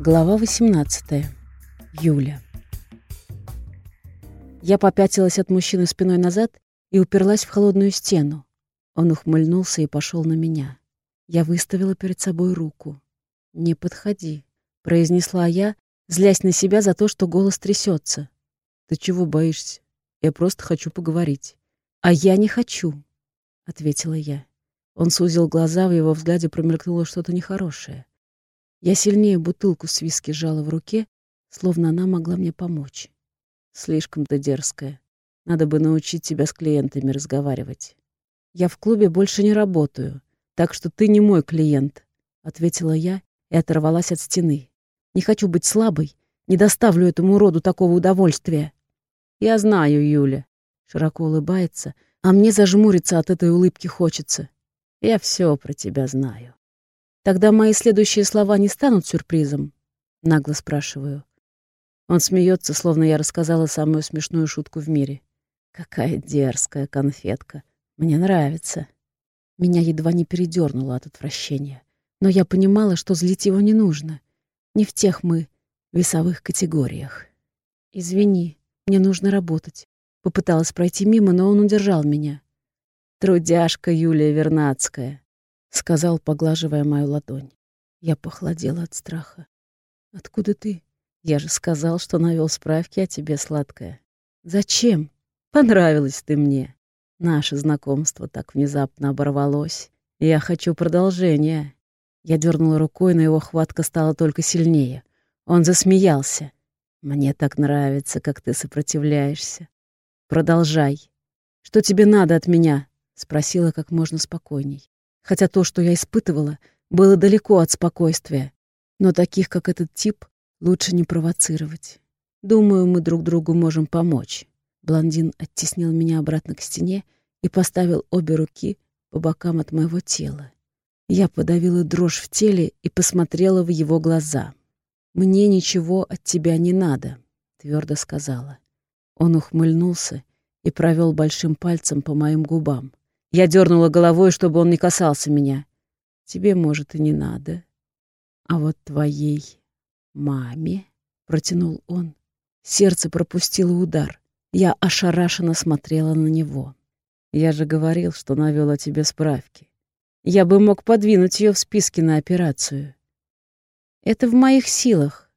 Глава 18. Юля. Я попятилась от мужчины спиной назад и уперлась в холодную стену. Он ухмыльнулся и пошел на меня. Я выставила перед собой руку. «Не подходи», — произнесла я, злясь на себя за то, что голос трясется. «Ты чего боишься? Я просто хочу поговорить». «А я не хочу», — ответила я. Он сузил глаза, в его взгляде промелькнуло что-то нехорошее. Я сильнее бутылку с виски сжала в руке, словно она могла мне помочь. Слишком ты дерзкая. Надо бы научить тебя с клиентами разговаривать. Я в клубе больше не работаю, так что ты не мой клиент, ответила я и оторвалась от стены. Не хочу быть слабой, не доставлю этому уроду такого удовольствия. Я знаю, Юля, широко улыбается, а мне зажмуриться от этой улыбки хочется. Я все про тебя знаю. Тогда мои следующие слова не станут сюрпризом? Нагло спрашиваю. Он смеется, словно я рассказала самую смешную шутку в мире. Какая дерзкая конфетка. Мне нравится. Меня едва не передернуло от отвращения. Но я понимала, что злить его не нужно. Не в тех мы весовых категориях. «Извини, мне нужно работать». Попыталась пройти мимо, но он удержал меня. «Трудяшка Юлия Вернадская. — сказал, поглаживая мою ладонь. Я похолодела от страха. «Откуда ты?» «Я же сказал, что навел справки о тебе, сладкая». «Зачем?» «Понравилась ты мне. Наше знакомство так внезапно оборвалось. Я хочу продолжения». Я дернула рукой, но его хватка стала только сильнее. Он засмеялся. «Мне так нравится, как ты сопротивляешься. Продолжай. Что тебе надо от меня?» — спросила как можно спокойней хотя то, что я испытывала, было далеко от спокойствия. Но таких, как этот тип, лучше не провоцировать. Думаю, мы друг другу можем помочь. Блондин оттеснил меня обратно к стене и поставил обе руки по бокам от моего тела. Я подавила дрожь в теле и посмотрела в его глаза. «Мне ничего от тебя не надо», — твердо сказала. Он ухмыльнулся и провел большим пальцем по моим губам. Я дернула головой, чтобы он не касался меня. Тебе, может, и не надо. А вот твоей маме, протянул он. Сердце пропустило удар. Я ошарашенно смотрела на него. Я же говорил, что навел о тебе справки. Я бы мог подвинуть ее в списке на операцию. Это в моих силах.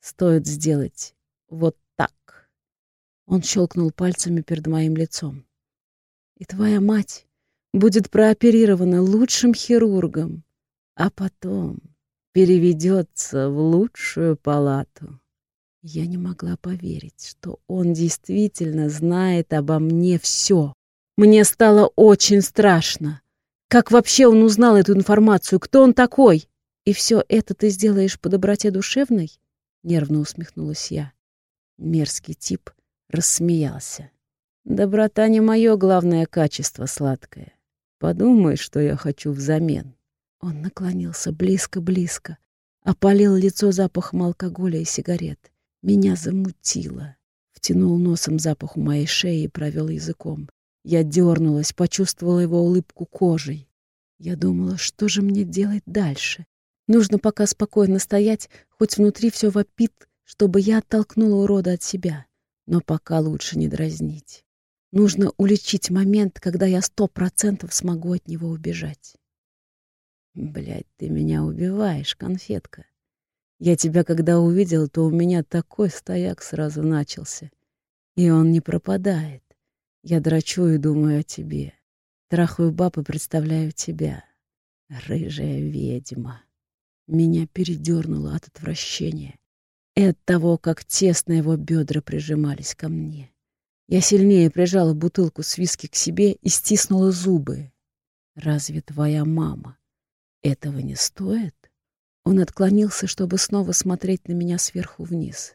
Стоит сделать вот так. Он щелкнул пальцами перед моим лицом. И твоя мать будет прооперирована лучшим хирургом, а потом переведется в лучшую палату. Я не могла поверить, что он действительно знает обо мне все. Мне стало очень страшно. Как вообще он узнал эту информацию? Кто он такой? И все это ты сделаешь по доброте душевной? Нервно усмехнулась я. Мерзкий тип рассмеялся. Доброта не мое главное качество, сладкое. Подумай, что я хочу взамен. Он наклонился близко-близко, опалил лицо запахом алкоголя и сигарет. Меня замутило. Втянул носом запах у моей шеи и провел языком. Я дернулась, почувствовала его улыбку кожей. Я думала, что же мне делать дальше? Нужно пока спокойно стоять, хоть внутри все вопит, чтобы я оттолкнула урода от себя. Но пока лучше не дразнить. Нужно уличить момент, когда я сто процентов смогу от него убежать. Блядь, ты меня убиваешь, конфетка. Я тебя когда увидел, то у меня такой стояк сразу начался. И он не пропадает. Я драчу и думаю о тебе. Трахаю баб и представляю тебя. Рыжая ведьма. Меня передернуло от отвращения и от того, как тесно его бедра прижимались ко мне. Я сильнее прижала бутылку с виски к себе и стиснула зубы. «Разве твоя мама этого не стоит?» Он отклонился, чтобы снова смотреть на меня сверху вниз.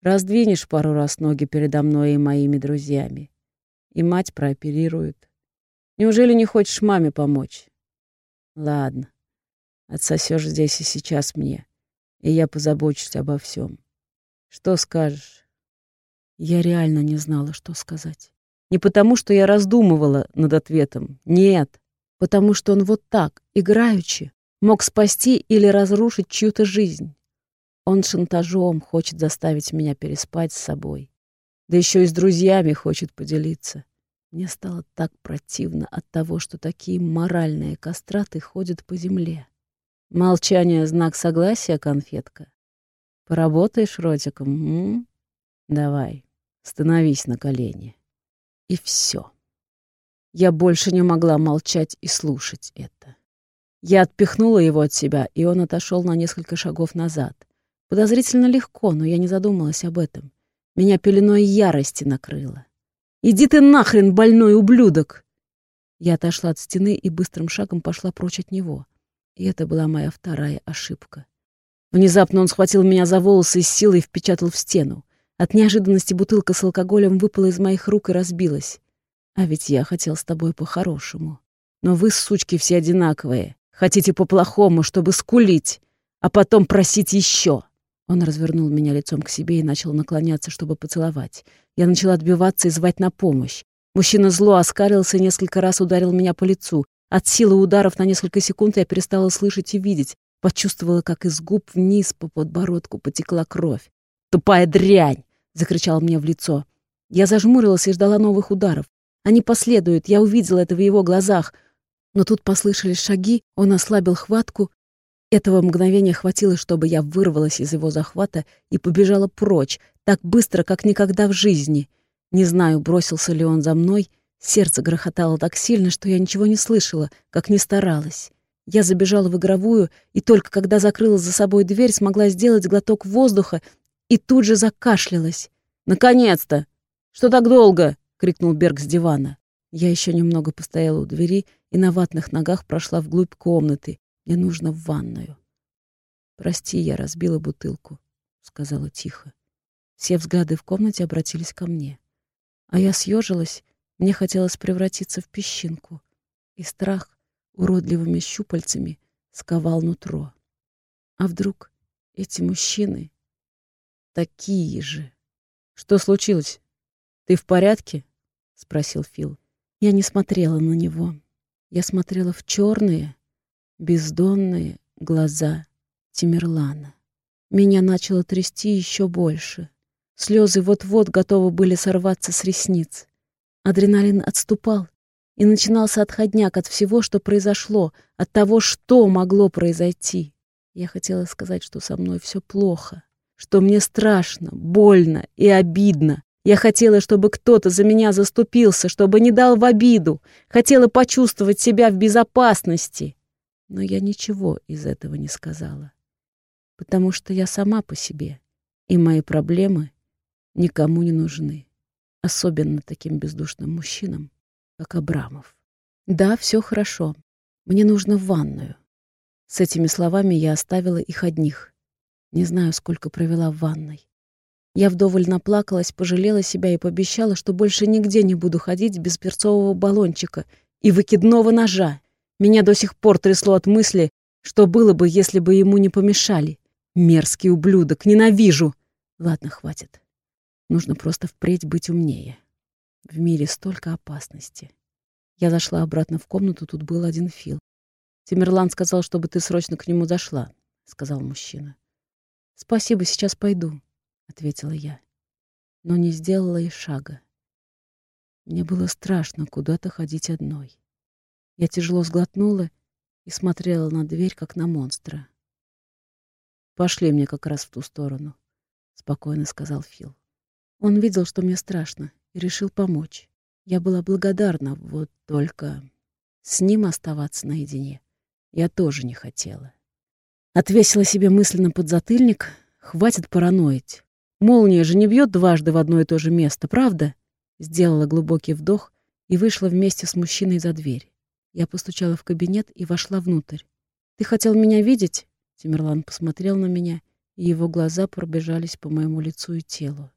«Раздвинешь пару раз ноги передо мной и моими друзьями, и мать прооперирует. Неужели не хочешь маме помочь?» «Ладно, отсосешь здесь и сейчас мне, и я позабочусь обо всем. Что скажешь?» Я реально не знала, что сказать. Не потому, что я раздумывала над ответом. Нет. Потому что он вот так, играючи, мог спасти или разрушить чью-то жизнь. Он шантажом хочет заставить меня переспать с собой. Да еще и с друзьями хочет поделиться. Мне стало так противно от того, что такие моральные кастраты ходят по земле. Молчание — знак согласия, конфетка. Поработаешь ротиком, м? Давай, становись на колени. И все. Я больше не могла молчать и слушать это. Я отпихнула его от себя, и он отошел на несколько шагов назад. Подозрительно легко, но я не задумалась об этом. Меня пеленой ярости накрыло. «Иди ты нахрен, больной ублюдок!» Я отошла от стены и быстрым шагом пошла прочь от него. И это была моя вторая ошибка. Внезапно он схватил меня за волосы и с силой впечатал в стену. От неожиданности бутылка с алкоголем выпала из моих рук и разбилась. А ведь я хотел с тобой по-хорошему. Но вы, сучки, все одинаковые. Хотите по-плохому, чтобы скулить, а потом просить еще. Он развернул меня лицом к себе и начал наклоняться, чтобы поцеловать. Я начала отбиваться и звать на помощь. Мужчина зло оскалился и несколько раз ударил меня по лицу. От силы ударов на несколько секунд я перестала слышать и видеть. Почувствовала, как из губ вниз по подбородку потекла кровь. «Тупая дрянь!» — закричал мне в лицо. Я зажмурилась и ждала новых ударов. Они последуют, я увидела это в его глазах. Но тут послышались шаги, он ослабил хватку. Этого мгновения хватило, чтобы я вырвалась из его захвата и побежала прочь, так быстро, как никогда в жизни. Не знаю, бросился ли он за мной. Сердце грохотало так сильно, что я ничего не слышала, как не старалась. Я забежала в игровую, и только когда закрыла за собой дверь, смогла сделать глоток воздуха и тут же закашлялась. «Наконец-то! Что так долго?» — крикнул Берг с дивана. Я еще немного постояла у двери и на ватных ногах прошла вглубь комнаты. Мне нужно в ванную. «Прости, я разбила бутылку», — сказала тихо. Все взгляды в комнате обратились ко мне. А я съежилась, мне хотелось превратиться в песчинку. И страх уродливыми щупальцами сковал нутро. А вдруг эти мужчины такие же? Что случилось? «Ты в порядке?» — спросил Фил. Я не смотрела на него. Я смотрела в черные, бездонные глаза Тимерлана. Меня начало трясти еще больше. Слезы вот-вот готовы были сорваться с ресниц. Адреналин отступал, и начинался отходняк от всего, что произошло, от того, что могло произойти. Я хотела сказать, что со мной все плохо, что мне страшно, больно и обидно, я хотела, чтобы кто-то за меня заступился, чтобы не дал в обиду. Хотела почувствовать себя в безопасности. Но я ничего из этого не сказала. Потому что я сама по себе, и мои проблемы никому не нужны. Особенно таким бездушным мужчинам, как Абрамов. Да, все хорошо. Мне нужно в ванную. С этими словами я оставила их одних. Не знаю, сколько провела в ванной. Я вдоволь наплакалась, пожалела себя и пообещала, что больше нигде не буду ходить без перцового баллончика и выкидного ножа. Меня до сих пор трясло от мысли, что было бы, если бы ему не помешали. Мерзкий ублюдок, ненавижу. Ладно, хватит. Нужно просто впредь быть умнее. В мире столько опасности. Я зашла обратно в комнату, тут был один Фил. «Тимерлан сказал, чтобы ты срочно к нему зашла», — сказал мужчина. «Спасибо, сейчас пойду». — ответила я, но не сделала и шага. Мне было страшно куда-то ходить одной. Я тяжело сглотнула и смотрела на дверь, как на монстра. «Пошли мне как раз в ту сторону», — спокойно сказал Фил. Он видел, что мне страшно, и решил помочь. Я была благодарна, вот только с ним оставаться наедине я тоже не хотела. Отвесила себе мысленно подзатыльник, хватит параноить. Молния же не бьет дважды в одно и то же место, правда? Сделала глубокий вдох и вышла вместе с мужчиной за дверь. Я постучала в кабинет и вошла внутрь. «Ты хотел меня видеть?» Тимерлан посмотрел на меня, и его глаза пробежались по моему лицу и телу.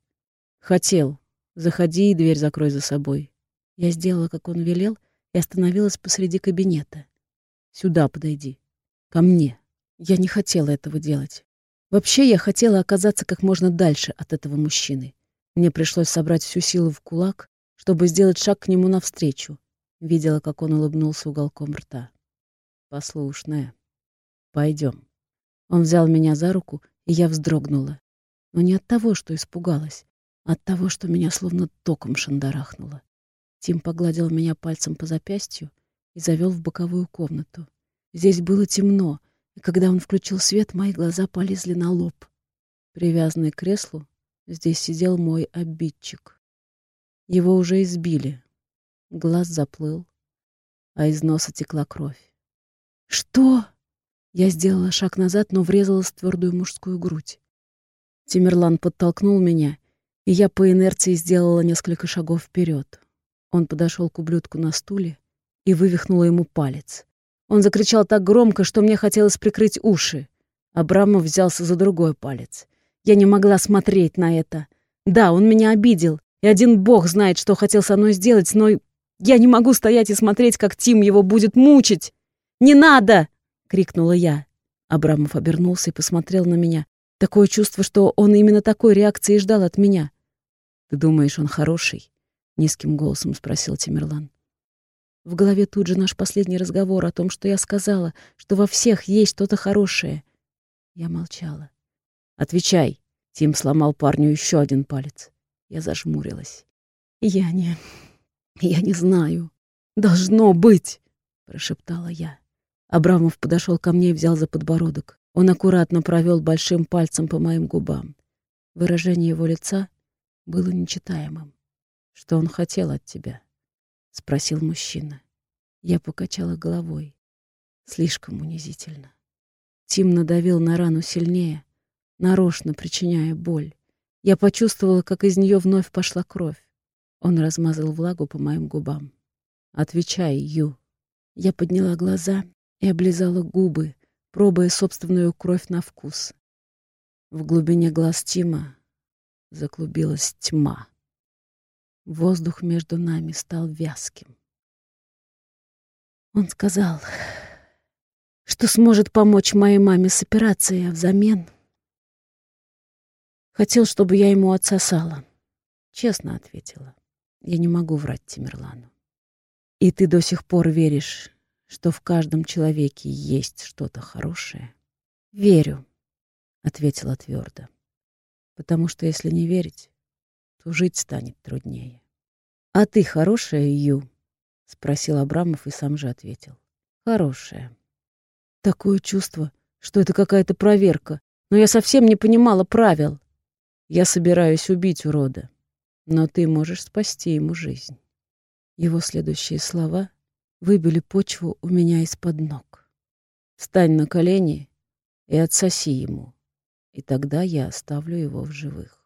«Хотел. Заходи и дверь закрой за собой». Я сделала, как он велел, и остановилась посреди кабинета. «Сюда подойди. Ко мне». Я не хотела этого делать. Вообще я хотела оказаться как можно дальше от этого мужчины. Мне пришлось собрать всю силу в кулак, чтобы сделать шаг к нему навстречу. Видела, как он улыбнулся уголком рта. «Послушная, пойдем». Он взял меня за руку, и я вздрогнула. Но не от того, что испугалась, а от того, что меня словно током шандарахнуло. Тим погладил меня пальцем по запястью и завел в боковую комнату. Здесь было темно, и когда он включил свет, мои глаза полезли на лоб. Привязанный к креслу, здесь сидел мой обидчик. Его уже избили. Глаз заплыл, а из носа текла кровь. «Что?» Я сделала шаг назад, но врезалась в твердую мужскую грудь. Тимерлан подтолкнул меня, и я по инерции сделала несколько шагов вперед. Он подошел к ублюдку на стуле и вывихнула ему палец. Он закричал так громко, что мне хотелось прикрыть уши. Абрамов взялся за другой палец. Я не могла смотреть на это. Да, он меня обидел, и один бог знает, что хотел со мной сделать, но я не могу стоять и смотреть, как Тим его будет мучить. «Не надо!» — крикнула я. Абрамов обернулся и посмотрел на меня. Такое чувство, что он именно такой реакции ждал от меня. «Ты думаешь, он хороший?» — низким голосом спросил Тимерлан. В голове тут же наш последний разговор о том, что я сказала, что во всех есть что-то хорошее. Я молчала. «Отвечай!» Тим сломал парню еще один палец. Я зажмурилась. «Я не... я не знаю. Должно быть!» — прошептала я. Абрамов подошел ко мне и взял за подбородок. Он аккуратно провел большим пальцем по моим губам. Выражение его лица было нечитаемым. «Что он хотел от тебя?» — спросил мужчина. Я покачала головой. Слишком унизительно. Тим надавил на рану сильнее, нарочно причиняя боль. Я почувствовала, как из нее вновь пошла кровь. Он размазал влагу по моим губам. «Отвечай, Ю». Я подняла глаза и облизала губы, пробуя собственную кровь на вкус. В глубине глаз Тима заклубилась тьма. Воздух между нами стал вязким. Он сказал, что сможет помочь моей маме с операцией, а взамен хотел, чтобы я ему отсосала. Честно ответила. Я не могу врать Тимирлану. И ты до сих пор веришь, что в каждом человеке есть что-то хорошее? Верю, ответила твердо. Потому что если не верить, то жить станет труднее. «А ты хорошая, Ю?» — спросил Абрамов и сам же ответил. «Хорошая». Такое чувство, что это какая-то проверка, но я совсем не понимала правил. Я собираюсь убить урода, но ты можешь спасти ему жизнь. Его следующие слова выбили почву у меня из-под ног. Встань на колени и отсоси ему, и тогда я оставлю его в живых.